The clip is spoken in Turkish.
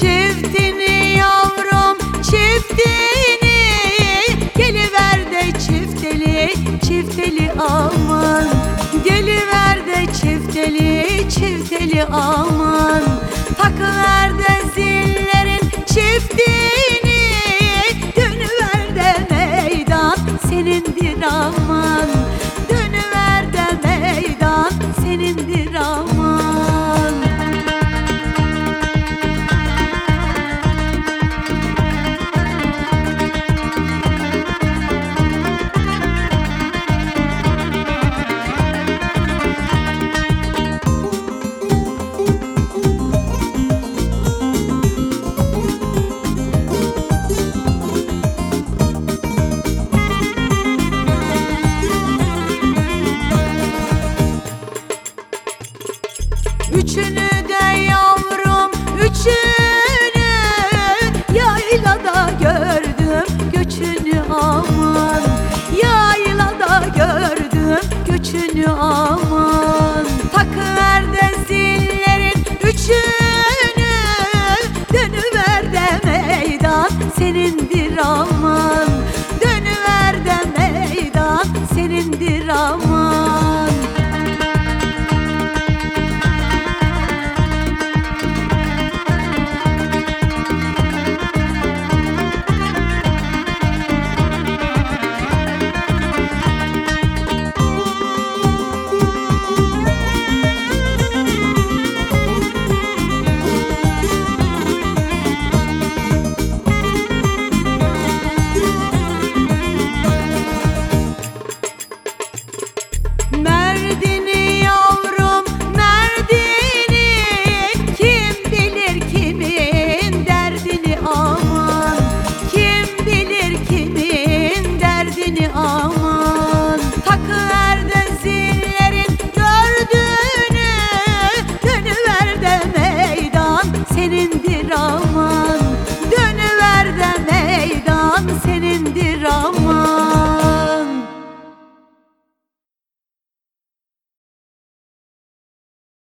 Çiftini yavrum çiftini. Geliver de çifteli çifteli aman. Geliver de çifteli çifteli aman. Takıver de zillerin çiftini. Dönüver de meydan senindir aman üçünü Yaylada gördüm göçünü aman. Yaylada gördüm göçünü aman